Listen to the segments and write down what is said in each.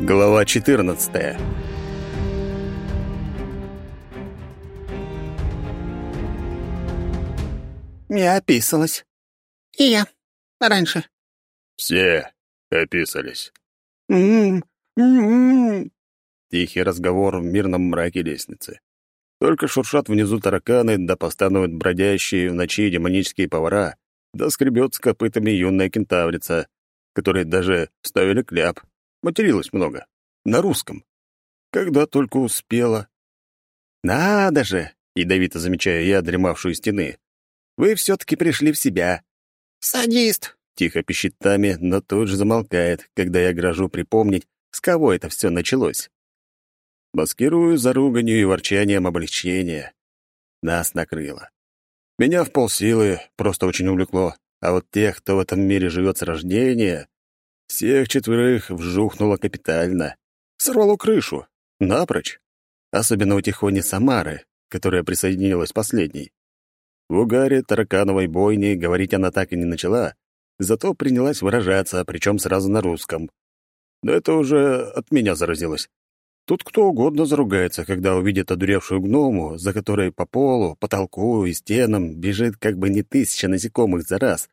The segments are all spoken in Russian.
Глава 14. Я описалась. И я. Раньше. Все описались. М-м, м-м. Тихий разговор в мирном мраке лестницы. Только шуршат внизу тараканы, да постанут бродящие в ночи демонические повара, да скребет с копытами юная кентаврица, которой даже вставили кляп. Материлась много. На русском. Когда только успела. «Надо же!» — ядовито замечаю я, дремавшую стены. «Вы все-таки пришли в себя». Садист. Тихо пищит Тами, но тут же замолкает, когда я грожу припомнить, с кого это все началось. Маскирую за руганью и ворчанием облегчения. Нас накрыло. Меня в полсилы просто очень увлекло, а вот тех, кто в этом мире живет с рождения, всех четверых вжухнуло капитально. Сорвало крышу. Напрочь. Особенно у Тихони Самары, которая присоединилась последней. В угаре таракановой бойни говорить она так и не начала, зато принялась выражаться, причем сразу на русском. Но это уже от меня заразилось. Тут кто угодно заругается, когда увидит одуревшую гному, за которой по полу, потолку и стенам бежит как бы не тысяча насекомых за раз,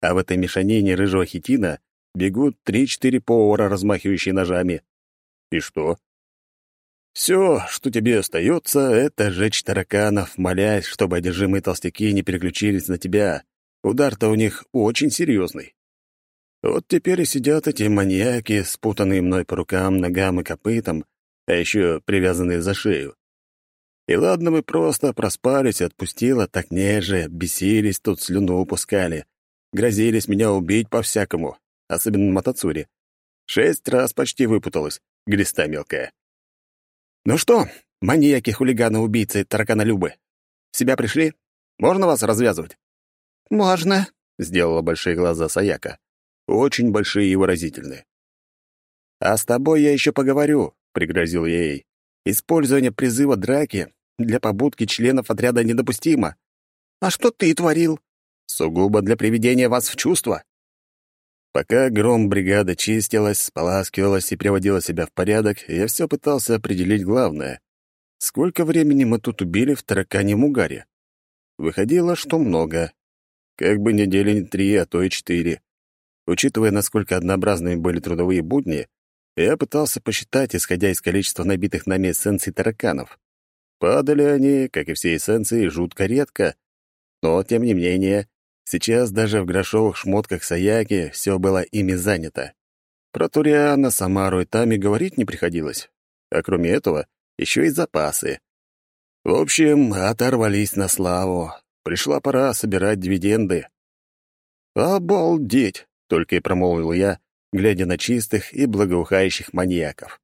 а в этой мешанине рыжего хитина бегут три-четыре повара, размахивающие ножами. И что? Все, что тебе остается, это жечь тараканов, молясь, чтобы одержимые толстяки не переключились на тебя. Удар-то у них очень серьезный. Вот теперь и сидят эти маньяки, спутанные мной по рукам, ногам и копытам, а еще привязанные за шею. И ладно, мы просто проспались, отпустила, так неже, бесились, тут слюну упускали. Грозились меня убить по-всякому, особенно на Матацуре. Шесть раз почти выпуталась, глиста мелкая. «Ну что, маньяки, хулиганы, убийцы, тараканолюбы, в себя пришли? Можно вас развязывать?» Можно. Сделала большие глаза Саяка. Очень большие и выразительные. «А с тобой я еще поговорю», — пригрозил я ей. «Использование призыва драки для побудки членов отряда недопустимо». А что ты творил? «Сугубо для приведения вас в чувство». Пока гром бригады чистилась, споласкивалась и приводила себя в порядок, я все пытался определить главное. Сколько времени мы тут убили в тараканьем угаре? Выходило, что много. Как бы недели не три, а то и четыре. Учитывая, насколько однообразными были трудовые будни, я пытался посчитать, исходя из количества набитых нами эссенций тараканов. Падали они, как и все эссенции, жутко редко. Но, тем не менее, сейчас даже в грошовых шмотках Саяки все было ими занято. Про Туриана, Самару и Тами говорить не приходилось. А кроме этого, еще и запасы. В общем, оторвались на славу. Пришла пора собирать дивиденды. «Обалдеть!» — только и промолвил я, глядя на чистых и благоухающих маньяков.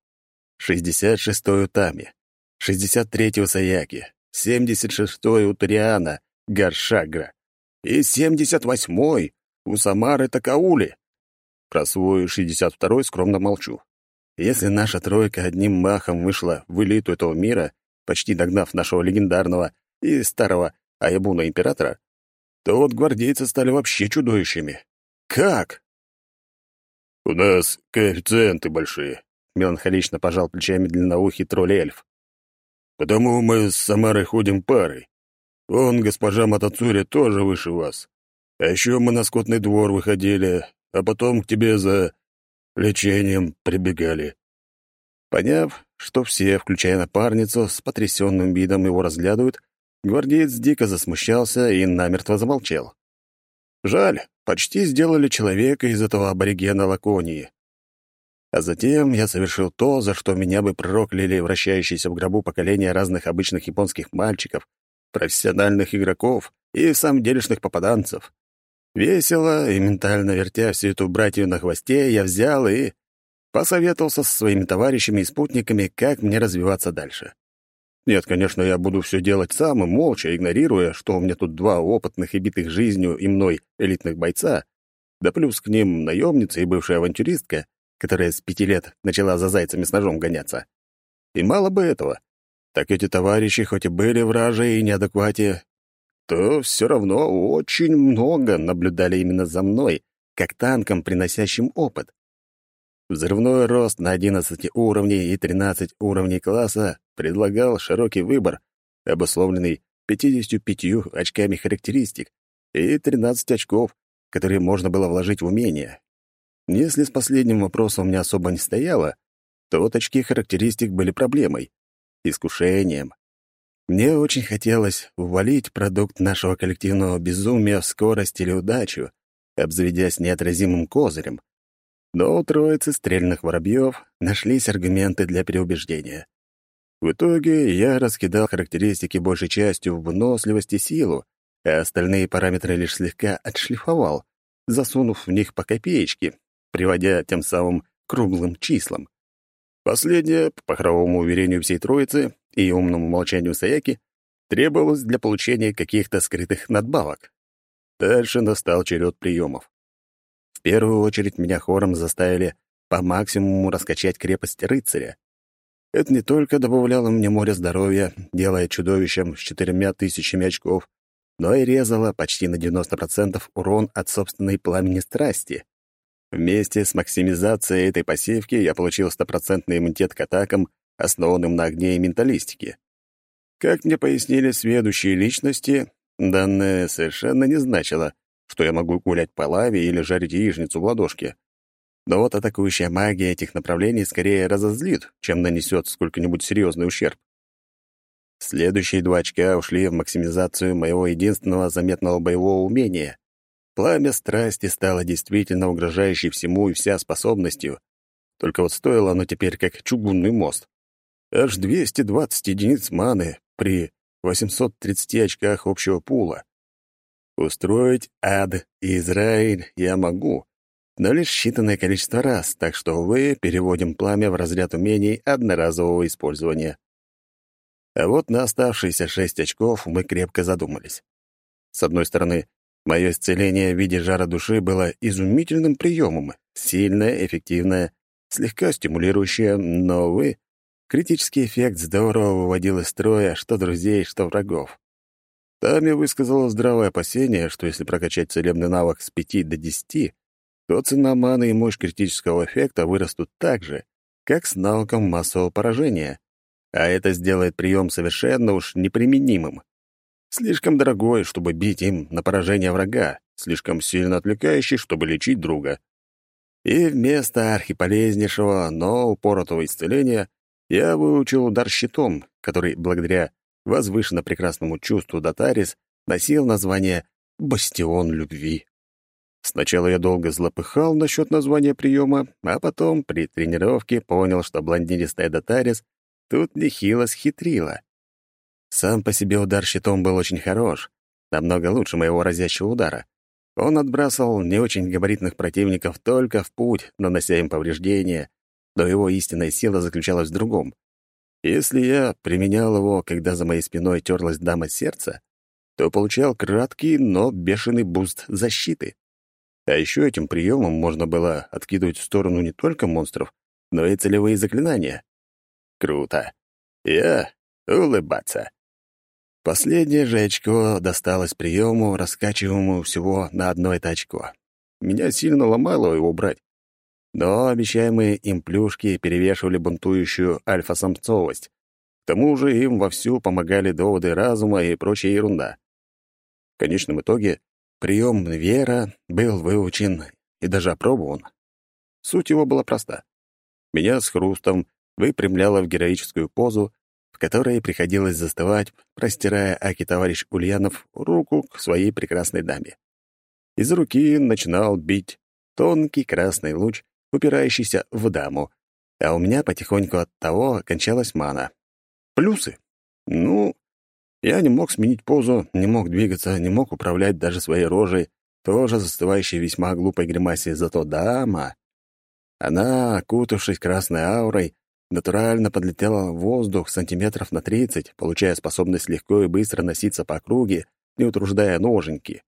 Шестьдесят шестой у Тами, шестьдесят третий у Саяки, семьдесят шестой у Ториана, Гаршагра и семьдесят восьмой у Самары Такаули. Про свой шестьдесят второй скромно молчу. Если наша тройка одним махом вышла в элиту этого мира, почти догнав нашего легендарного и старого Аябуна Императора, то вот гвардейцы стали вообще чудовищами. Как? «У нас коэффициенты большие», — меланхолично пожал плечами длинноухий тролль-эльф. «Потому мы с Самарой ходим парой. Он, госпожа Матацури, тоже выше вас. А еще мы на скотный двор выходили, а потом к тебе за лечением прибегали». Поняв, что все, включая напарницу, с потрясенным видом его разглядывают, гвардеец дико засмущался и намертво замолчал. Жаль, почти сделали человека из этого аборигена Лаконии. А затем я совершил то, за что меня бы прокляли вращающиеся в гробу поколения разных обычных японских мальчиков, профессиональных игроков и самделишных попаданцев. Весело и ментально вертя всю эту братью на хвосте, я взял и посоветовался со своими товарищами и спутниками, как мне развиваться дальше. Нет, конечно, я буду все делать сам и молча, игнорируя, что у меня тут два опытных и битых жизнью и мной элитных бойца, да плюс к ним наемница и бывшая авантюристка, которая с пяти лет начала за зайцами с ножом гоняться. И мало бы этого. Так эти товарищи хоть и были вражи и неадеквате, то все равно очень много наблюдали именно за мной, как танком, приносящим опыт. Взрывной рост на 11 уровней и 13 уровней класса предлагал широкий выбор, обусловленный 55 очками характеристик и 13 очков, которые можно было вложить в умения. Если с последним вопросом у меня особо не стояло, то вот очки характеристик были проблемой, искушением. Мне очень хотелось увалить продукт нашего коллективного безумия в скорость или удачу, обзаведясь неотразимым козырем. Но у троицы стрельных воробьев нашлись аргументы для переубеждения. В итоге я раскидал характеристики большей частью в выносливость и силу, а остальные параметры лишь слегка отшлифовал, засунув в них по копеечке, приводя тем самым круглым числам. Последнее, по похоровому уверению всей троицы и умному молчанию Саяки, требовалось для получения каких-то скрытых надбавок. Дальше настал черед приемов. В первую очередь меня хором заставили по максимуму раскачать крепость рыцаря. Это не только добавляло мне море здоровья, делая чудовищем с четырьмя тысячами очков, но и резало почти на 90% урон от собственной пламени страсти. Вместе с максимизацией этой пассивки я получил стопроцентный иммунитет к атакам, основанным на огне и менталистике. Как мне пояснили сведущие личности, данное совершенно не значило, что я могу гулять по лаве или жарить яичницу в ладошке. Но вот атакующая магия этих направлений скорее разозлит, чем нанесет сколько-нибудь серьезный ущерб. Следующие два очка ушли в максимизацию моего единственного заметного боевого умения. Пламя страсти стало действительно угрожающей всему и вся способностью. Только вот стоило оно теперь как чугунный мост. Аж 220 единиц маны при 830 очках общего пула. Устроить ад и Израиль я могу, но лишь считанное количество раз, так что, увы, переводим пламя в разряд умений одноразового использования. А вот на оставшиеся шесть очков мы крепко задумались. С одной стороны, мое исцеление в виде жара души было изумительным приемом, сильное, эффективное, слегка стимулирующее, но, увы, критический эффект здорово выводил из строя что друзей, что врагов. Тами высказала здравое опасение, что если прокачать целебный навык с пяти до десяти, то цена маны и мощь критического эффекта вырастут так же, как с навыком массового поражения, а это сделает прием совершенно уж неприменимым. Слишком дорогой, чтобы бить им на поражение врага, слишком сильно отвлекающий, чтобы лечить друга. И вместо архиполезнейшего, но упоротого исцеления я выучил удар щитом, который, благодаря возвышенно прекрасному чувству Датарис, носил название «Бастион любви». Сначала я долго злопыхал насчет названия приема, а потом при тренировке понял, что блондинистая Датарис тут нехило схитрила. Сам по себе удар щитом был очень хорош, намного лучше моего разящего удара. Он отбрасывал не очень габаритных противников только в путь, нанося им повреждения, но его истинная сила заключалась в другом. Если я применял его, когда за моей спиной терлась дама сердца, то получал краткий, но бешеный буст защиты. А еще этим приемом можно было откидывать в сторону не только монстров, но и целевые заклинания. Круто. Я улыбаться. Последнее же очко досталось приему, раскачиваемому всего на одно это очко. Меня сильно ломало его брать. Но обещаемые им плюшки перевешивали бунтующую альфа-самцовость. К тому же им вовсю помогали доводы разума и прочая ерунда. В конечном итоге Прием Вера был выучен и даже опробован. Суть его была проста. Меня с хрустом выпрямляло в героическую позу, в которой приходилось застывать, простирая Аки-товарищ Ульянов руку к своей прекрасной даме. Из руки начинал бить тонкий красный луч, упирающийся в даму, а у меня потихоньку от того кончалась мана. Плюсы? Ну, я не мог сменить позу, не мог двигаться, не мог управлять даже своей рожей, тоже застывающей весьма глупой гримасе, зато дама... Она, окутавшись красной аурой, натурально подлетела в воздух сантиметров на тридцать, получая способность легко и быстро носиться по округе, не утруждая ноженьки.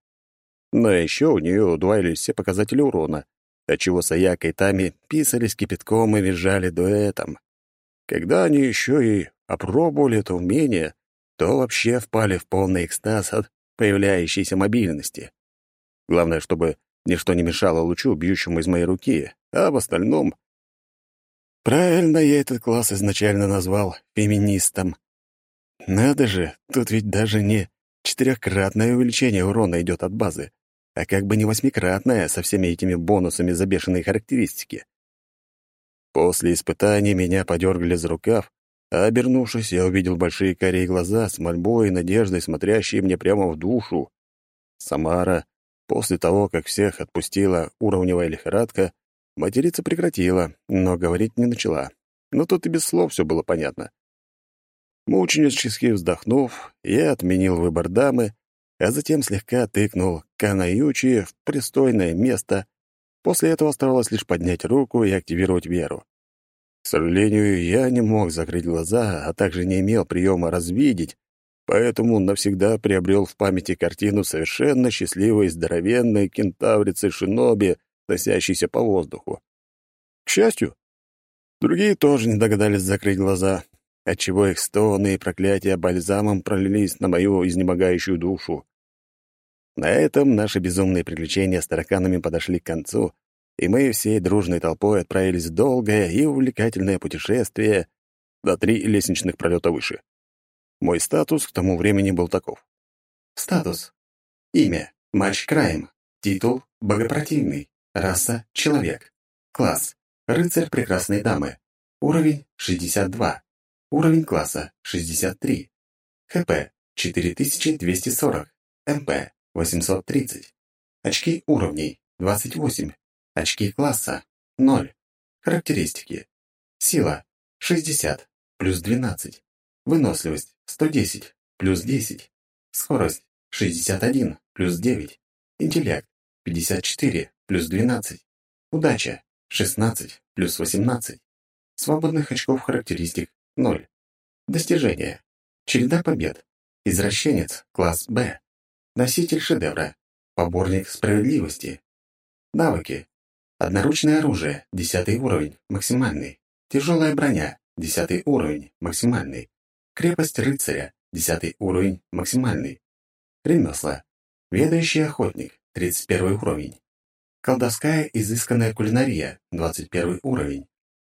Но еще у нее удваивались все показатели урона, отчего Саяка и Тами писались кипятком и визжали дуэтом. Когда они еще и опробовали это умение, то вообще впали в полный экстаз от появляющейся мобильности. Главное, чтобы ничто не мешало лучу, бьющему из моей руки, а в остальном Правильно я этот класс изначально назвал феминистом. Надо же, тут ведь даже не четырехкратное увеличение урона идет от базы, а как бы не восьмикратное со всеми этими бонусами за бешеные характеристики. После испытаний меня подергали за рукав, а обернувшись, я увидел большие карие глаза с мольбой и надеждой, смотрящие мне прямо в душу. Самара, после того, как всех отпустила уровневая лихорадка, материться прекратила, но говорить не начала. Но тут и без слов все было понятно. Мученически вздохнув, я отменил выбор дамы, а затем слегка тыкнул Канаючи в пристойное место. После этого оставалось лишь поднять руку и активировать веру. К сожалению, я не мог закрыть глаза, а также не имел приема развидеть, поэтому навсегда приобрел в памяти картину совершенно счастливой здоровенной кентаврицы Шиноби, носящейся по воздуху. К счастью, другие тоже не догадались закрыть глаза, отчего их стоны и проклятия бальзамом пролились на мою изнемогающую душу. На этом наши безумные приключения с тараканами подошли к концу, и мы всей дружной толпой отправились в долгое и увлекательное путешествие до три лестничных пролета выше. Мой статус к тому времени был таков. Статус. Имя. Матч Крайм. Титул. Богопротивный. Раса. Человек. Класс. Рыцарь прекрасной дамы. Уровень 62. Уровень класса 63. ХП 4240. МП 830. Очки уровней 28. Очки класса 0. Характеристики. Сила 60 плюс 12. Выносливость 110 плюс 10. Скорость 61 плюс 9. Интеллект 54 плюс 12. Удача 16 плюс 18. Свободных очков характеристик 0. Достижения. Череда побед. Извращенец, класс Б. Носитель шедевра. Поборник справедливости. Навыки. Одноручное оружие, 10 уровень, максимальный. Тяжелая броня, 10 уровень, максимальный. Крепость рыцаря, 10 уровень, максимальный. Ремесла. Ведающий охотник, 31 уровень. Колдовская изысканная кулинария, 21 уровень.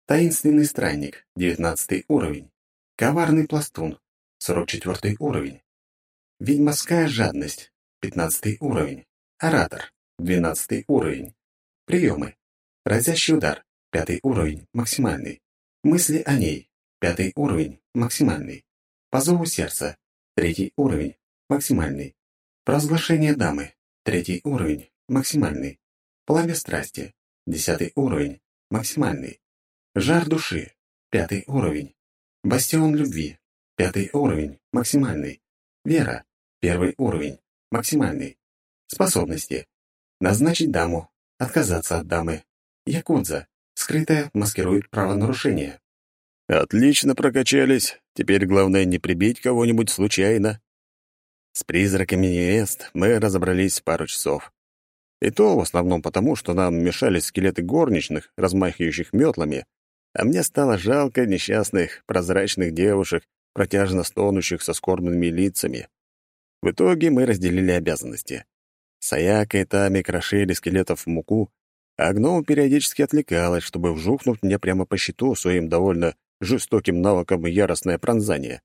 Таинственный странник, 19 уровень. Коварный пластун, 44 уровень. Ведьмовская жадность, 15 уровень. Оратор, 12 уровень. Приемы. Разящий удар. Пятый уровень. Максимальный. Мысли о ней. Пятый уровень. Максимальный. По зову сердца. Третий уровень. Максимальный. Провозглашение дамы. Третий уровень. Максимальный. Пламя страсти. Десятый уровень. Максимальный. Жар души. Пятый уровень. Бастион любви. Пятый уровень. Максимальный. Вера. Первый уровень. Максимальный. Способности. Назначить даму. Отказаться от дамы. Якудза. Скрытая маскирует правонарушение. Отлично прокачались. Теперь главное не прибить кого-нибудь случайно. С призраками невест мы разобрались пару часов. И то в основном потому, что нам мешали скелеты горничных, размахивающих метлами, а мне стало жалко несчастных, прозрачных девушек, протяжно стонущих со скорбными лицами. В итоге мы разделили обязанности. Саяка и Тами крошили скелетов в муку, а гном периодически отвлекалась, чтобы вжухнуть мне прямо по щиту своим довольно жестоким навыком яростное пронзание.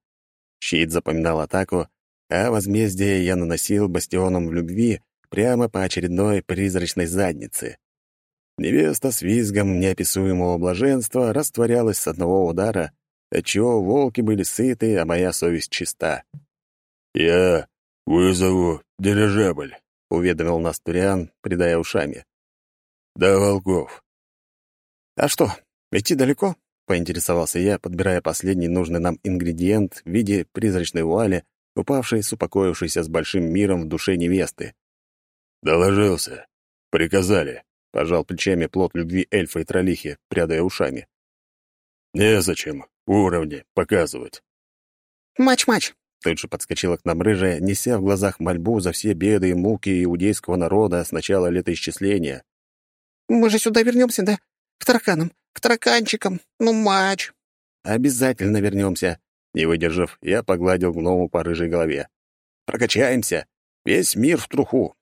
Щит запоминал атаку, а возмездие я наносил бастионом в любви прямо по очередной призрачной заднице. Невеста с визгом неописуемого блаженства растворялась с одного удара, отчего волки были сыты, а моя совесть чиста. «Я вызову дирижабль», уведомил нас Туриан, придая ушами. «Да, волков». «А что, идти далеко?» — поинтересовался я, подбирая последний нужный нам ингредиент в виде призрачной вуали, упавшей с упокоившейся с большим миром в душе невесты. «Доложился. Приказали», — пожал плечами плод любви эльфа и троллихи, прядая ушами. «Незачем уровни показывать». «Мач-мач, Тут же подскочила к нам рыжая, неся в глазах мольбу за все беды и муки иудейского народа с начала летоисчисления. «Мы же сюда вернемся, да? К тараканам, к тараканчикам. Ну, матч!» «Обязательно вернемся!» Не выдержав, я погладил гному по рыжей голове. «Прокачаемся! Весь мир в труху!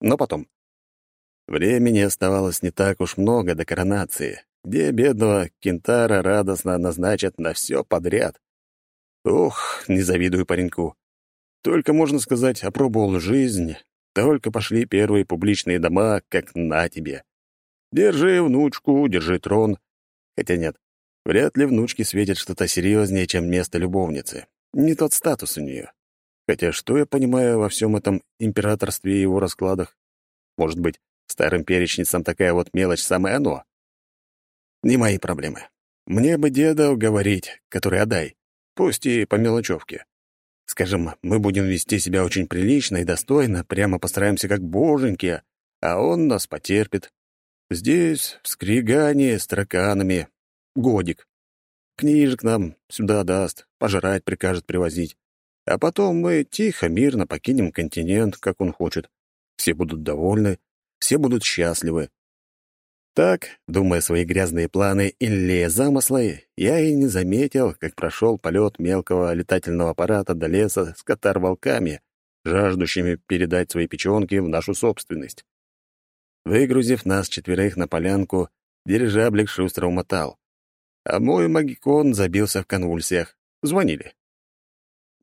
Но потом...» Времени оставалось не так уж много до коронации, где бедного кентара радостно назначат на все подряд. Ох, не завидую пареньку. Только, можно сказать, опробовал жизнь, только пошли первые публичные дома, как на тебе. Держи внучку, держи трон. Хотя нет, вряд ли внучке светит что-то серьезнее, чем место любовницы. Не тот статус у нее. Хотя что я понимаю во всем этом императорстве и его раскладах? Может быть, старым перечницам такая вот мелочь самое оно? Не мои проблемы. Мне бы деда уговорить, который отдай, пусть и по мелочевке. Скажем, мы будем вести себя очень прилично и достойно, прямо постараемся как боженьки, а он нас потерпит. Здесь, в Скригане, с тараканами. Годик. Книжек нам сюда даст, пожрать прикажет привозить. А потом мы тихо, мирно покинем континент, как он хочет. Все будут довольны, все будут счастливы. Так, думая свои грязные планы или замыслы, я и не заметил, как прошел полет мелкого летательного аппарата до леса с катар-волками, жаждущими передать свои печенки в нашу собственность. Выгрузив нас четверых на полянку, дирижаблик шустро умотал. А мой магикон забился в конвульсиях. Звонили.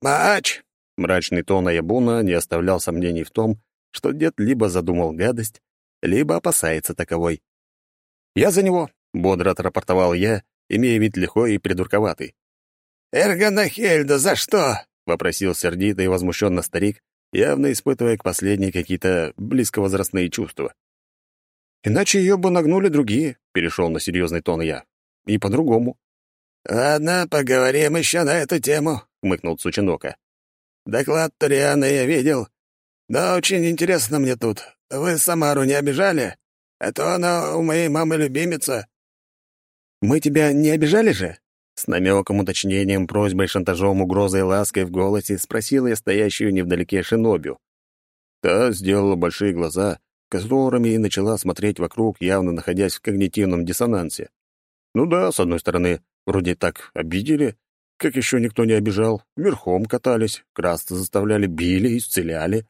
«Мач!» — мрачный тон Аябуна не оставлял сомнений в том, что дед либо задумал гадость, либо опасается таковой. «Я за него», — бодро отрапортовал я, имея вид лихой и придурковатый. «Эрганахельда, за что?» — вопросил сердито и возмущенно старик, явно испытывая к последней какие-то близковозрастные чувства. «Иначе ее бы нагнули другие», — перешел на серьезный тон я. «И по-другому». «Ладно, поговорим еще на эту тему», — хмыкнул Сучинока. «Доклад Ториана я видел. Да очень интересно мне тут. Вы Самару не обижали? А то она у моей мамы любимица». «Мы тебя не обижали же?» С намеком, уточнением, просьбой, шантажом, угрозой, лаской в голосе спросила я стоящую невдалеке Шинобю. Та сделала большие глаза, которыми и начала смотреть вокруг, явно находясь в когнитивном диссонансе. Ну да, с одной стороны, вроде так обидели, как еще никто не обижал, верхом катались, красться заставляли, били, исцеляли.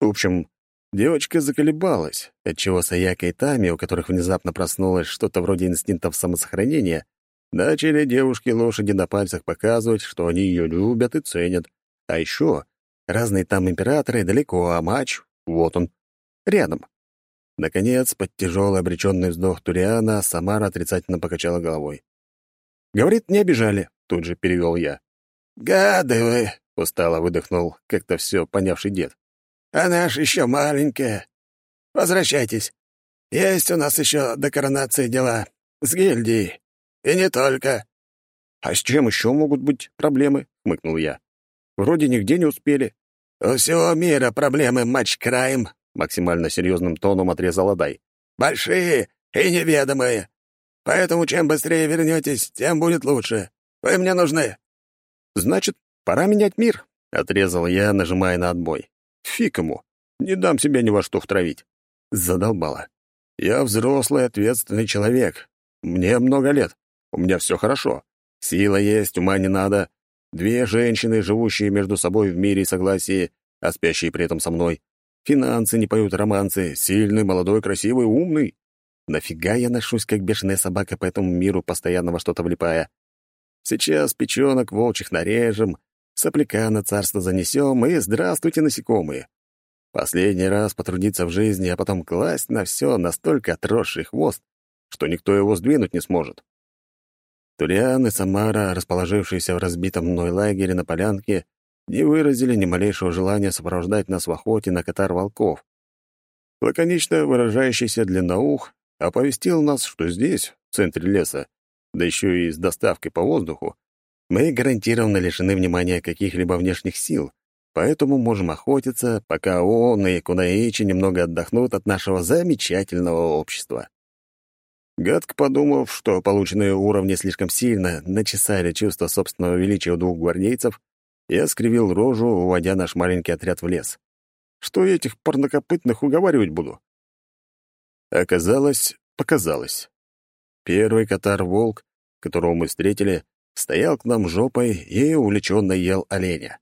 В общем, Девочка заколебалась, отчего Саяка и Тами, у которых внезапно проснулось что-то вроде инстинктов самосохранения, начали девушке-лошади на пальцах показывать, что они ее любят и ценят. А еще разные там императоры далеко, а матч — вот он, рядом. Наконец, под тяжелый обреченный вздох Туриана, Самара отрицательно покачала головой. «Говорит, не обижали», — тут же перевел я. «Гады вы!» — устало выдохнул как-то все понявший дед. Она ж еще маленькая. Возвращайтесь. Есть у нас еще до коронации дела. С гильдией. И не только». «А с чем еще могут быть проблемы?» — хмыкнул я. «Вроде нигде не успели». «У всего мира проблемы, матч-краем», — максимально серьезным тоном отрезал Адай. «Большие и неведомые. Поэтому чем быстрее вернетесь, тем будет лучше. Вы мне нужны». «Значит, пора менять мир», — отрезал я, нажимая на отбой. Фиг ему. Не дам себя ни во что втравить. Задолбала. Я взрослый, ответственный человек. Мне много лет. У меня все хорошо. Сила есть, ума не надо. Две женщины, живущие между собой в мире и согласии, а спящие при этом со мной. Финансы не поют романсы. Сильный, молодой, красивый, умный. Нафига я ношусь, как бешеная собака по этому миру, постоянно во что-то влипая? Сейчас печенок волчьих нарежем, Сопляка на царство занесем, и здравствуйте, насекомые. Последний раз потрудиться в жизни, а потом класть на все настолько отросший хвост, что никто его сдвинуть не сможет. Тулиан и Самара, расположившиеся в разбитом мной лагере на полянке, не выразили ни малейшего желания сопровождать нас в охоте на катар-волков. Лаконично выражающийся длинноух оповестил нас, что здесь, в центре леса, да еще и с доставкой по воздуху, мы гарантированно лишены внимания каких-либо внешних сил, поэтому можем охотиться, пока он и Кунаичи немного отдохнут от нашего замечательного общества. Гадко подумав, что полученные уровни слишком сильно начесали чувство собственного величия у двух гвардейцев, я скривил рожу, уводя наш маленький отряд в лес. Что я этих парнокопытных уговаривать буду? Оказалось, показалось. Первый катар-волк, которого мы встретили, стоял к нам жопой и увлеченно ел оленя.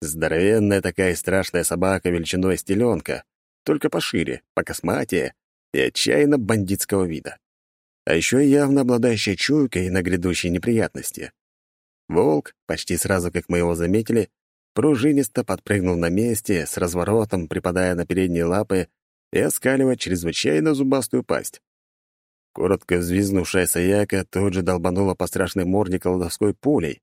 Здоровенная такая страшная собака величиной стеленка, только пошире, покосматее и отчаянно бандитского вида. а еще явно обладающая чуйкой на грядущие неприятности. Волк, почти сразу как мы его заметили, пружинисто подпрыгнул на месте, с разворотом припадая на передние лапы и оскаливая чрезвычайно зубастую пасть. Коротко взвизгнувшая Саяка тут же долбанула по страшной морде колдовской пулей.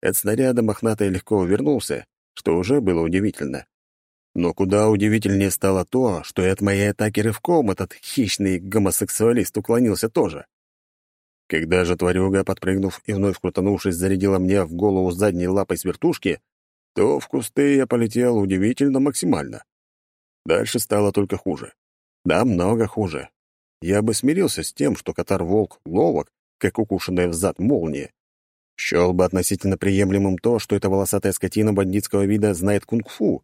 От снаряда мохнатый легко увернулся, что уже было удивительно. Но куда удивительнее стало то, что и от моей атаки рывком этот хищный гомосексуалист уклонился тоже. Когда же тварюга, подпрыгнув и вновь крутанувшись, зарядила мне в голову задней лапой свертушки, то в кусты я полетел удивительно максимально. Дальше стало только хуже. Да, много хуже. Я бы смирился с тем, что катар-волк ловок, как укушенная в зад молния. Счел бы относительно приемлемым то, что эта волосатая скотина бандитского вида знает кунг-фу.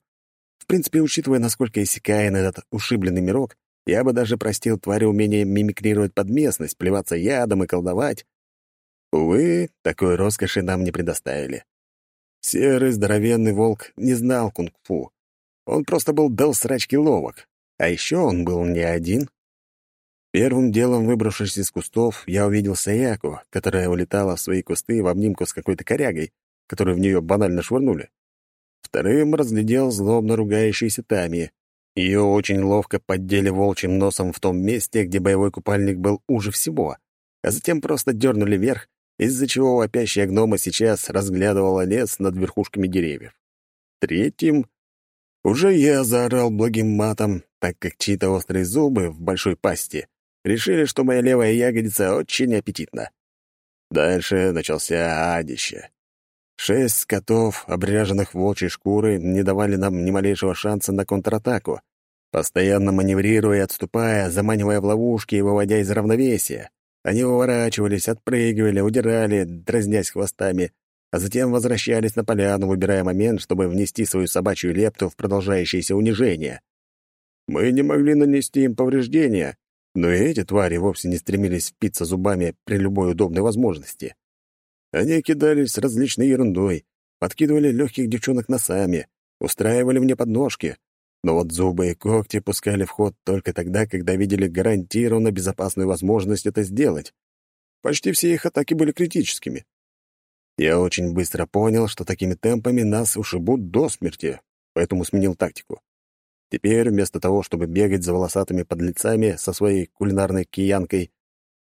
В принципе, учитывая, насколько иссякаен этот ушибленный мирок, я бы даже простил твари умение мимикрировать под местность, плеваться ядом и колдовать. Увы, такой роскоши нам не предоставили. Серый здоровенный волк не знал кунг-фу. Он просто был дал срачки ловок. А еще он был не один. Первым делом, выбравшись из кустов, я увидел Саяку, которая улетала в свои кусты в обнимку с какой-то корягой, которую в нее банально швырнули. Вторым разглядел злобно ругающуюся Тами. Ее очень ловко поддели волчьим носом в том месте, где боевой купальник был уже всего, а затем просто дернули вверх, из-за чего вопящая гнома сейчас разглядывала лес над верхушками деревьев. Третьим уже я заорал благим матом, так как чьи-то острые зубы в большой пасти решили, что моя левая ягодица очень аппетитна. Дальше начался адище. Шесть скотов, обряженных волчьей шкурой, не давали нам ни малейшего шанса на контратаку, постоянно маневрируя и отступая, заманивая в ловушки и выводя из равновесия. Они уворачивались, отпрыгивали, удирали, дразнясь хвостами, а затем возвращались на поляну, выбирая момент, чтобы внести свою собачью лепту в продолжающееся унижение. Мы не могли нанести им повреждения, но и эти твари вовсе не стремились впиться зубами при любой удобной возможности. Они кидались различной ерундой, подкидывали легких девчонок носами, устраивали мне подножки, но вот зубы и когти пускали в ход только тогда, когда видели гарантированно безопасную возможность это сделать. Почти все их атаки были критическими. Я очень быстро понял, что такими темпами нас ушибут до смерти, поэтому сменил тактику. Теперь, вместо того, чтобы бегать за волосатыми подлецами со своей кулинарной киянкой,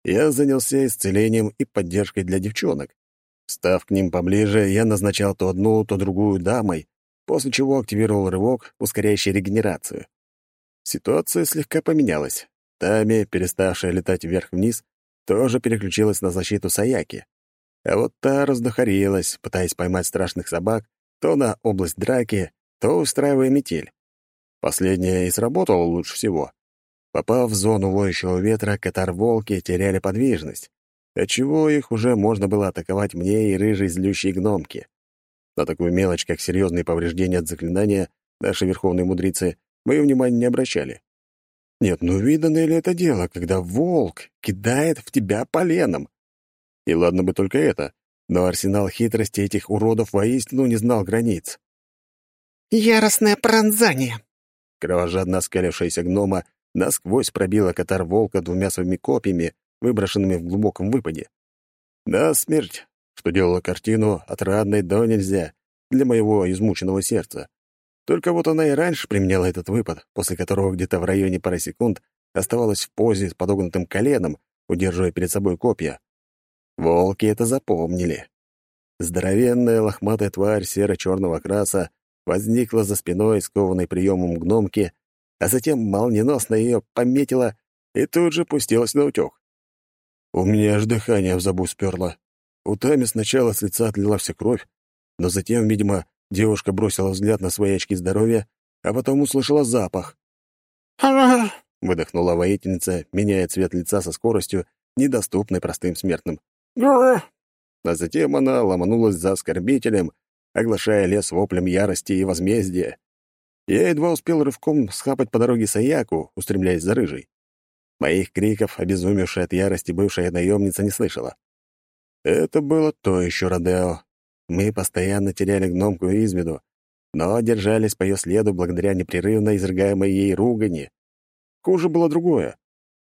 я занялся исцелением и поддержкой для девчонок. Став к ним поближе, я назначал то одну, то другую дамой, после чего активировал рывок, ускоряющий регенерацию. Ситуация слегка поменялась. Тами, переставшая летать вверх-вниз, тоже переключилась на защиту Саяки. А вот та раздухарилась, пытаясь поймать страшных собак то на область драки, то устраивая метель. Последняя и сработала лучше всего. Попав в зону воющего ветра, катар-волки теряли подвижность, отчего их уже можно было атаковать мне и рыжей злющей гномки. На такую мелочь, как серьезные повреждения от заклинания, наши верховные мудрецы мои внимания не обращали. Нет, ну видано ли это дело, когда волк кидает в тебя поленом? И ладно бы только это, но арсенал хитрости этих уродов воистину не знал границ. «Яростное пронзание!» Кровожадно оскалившаяся гнома насквозь пробила катар волка двумя своими копьями, выброшенными в глубоком выпаде. Да, смерть, что делала картину отрадной до нельзя для моего измученного сердца. Только вот она и раньше применяла этот выпад, после которого где-то в районе пары секунд оставалась в позе с подогнутым коленом, удерживая перед собой копья. Волки это запомнили. Здоровенная лохматая тварь серо-черного окраса возникла за спиной, скованной приемом гномки, а затем молниеносно ее пометила и тут же пустилась на утек. У меня аж дыхание в забу сперло. У Тами сначала с лица отлила вся кровь, но затем, видимо, девушка бросила взгляд на свои очки здоровья, а потом услышала запах. выдохнула воительница, меняя цвет лица со скоростью, недоступной простым смертным. А затем она ломанулась за оскорбителем, оглашая лес воплем ярости и возмездия. Я едва успел рывком схапать по дороге Саяку, устремляясь за рыжей. Моих криков, обезумевшая от ярости бывшая наемница, не слышала. Это было то еще Родео. Мы постоянно теряли гномку из виду, но держались по ее следу благодаря непрерывно изрыгаемой ей ругани. Хуже было другое.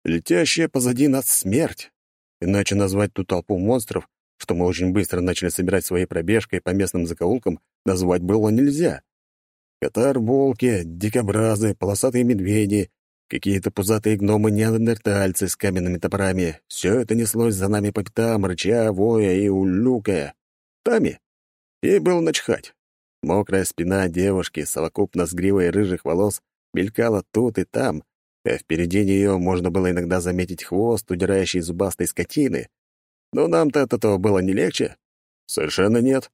Летящая позади нас смерть. иначе назвать ту толпу монстров, что мы очень быстро начали собирать своей пробежкой по местным закоулкам, назвать было нельзя. Катар-волки, дикобразы, полосатые медведи, какие-то пузатые гномы-неандертальцы с каменными топорами — все это неслось за нами по пятам, рыча, воя и улюкая. Тами. Ей было начхать. Мокрая спина девушки, совокупно с гривой рыжих волос, мелькала тут и там, а впереди нее можно было иногда заметить хвост, удирающий зубастой скотины. Но нам-то от этого было не легче. Совершенно нет.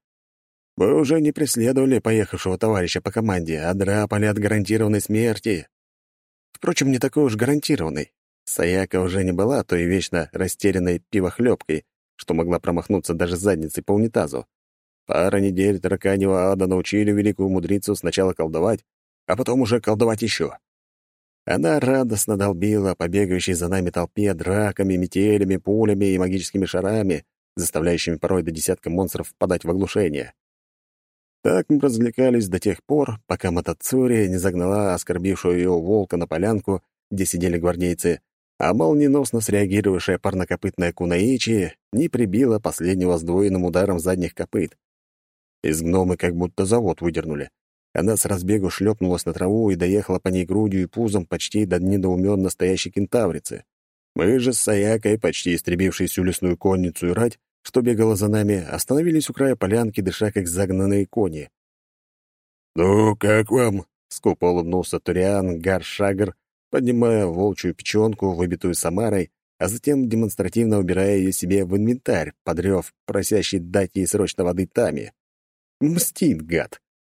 Мы уже не преследовали поехавшего товарища по команде, а драпали от гарантированной смерти. Впрочем, не такой уж гарантированной. Саяка уже не была той вечно растерянной пивохлебкой, что могла промахнуться даже задницей по унитазу. Пара недель тараканьего ада научили великую мудрицу сначала колдовать, а потом уже колдовать еще. Она радостно долбила по бегающей за нами толпе драками, метелями, пулями и магическими шарами, заставляющими порой до десятка монстров впадать в оглушение. Так мы развлекались до тех пор, пока Матацури не загнала оскорбившего ее волка на полянку, где сидели гвардейцы, а молниеносно среагировавшая парнокопытная Кунаичи не прибила последнего сдвоенным ударом задних копыт. Из гномы как будто завод выдернули. Она с разбегу шлепнулась на траву и доехала по ней грудью и пузом почти до недоуменно стоящей кентаврицы. Мы же с Саякой, почти истребившей всю лесную конницу и рать, что бегала за нами, остановились у края полянки, дыша как загнанные кони. «Ну, как вам?» — скупо улыбнулся Туриан Гаршагр, поднимая волчью печенку, выбитую Самарой, а затем демонстративно убирая ее себе в инвентарь, подрев, просящий дать ей срочно воды Тами. Мстит, гад.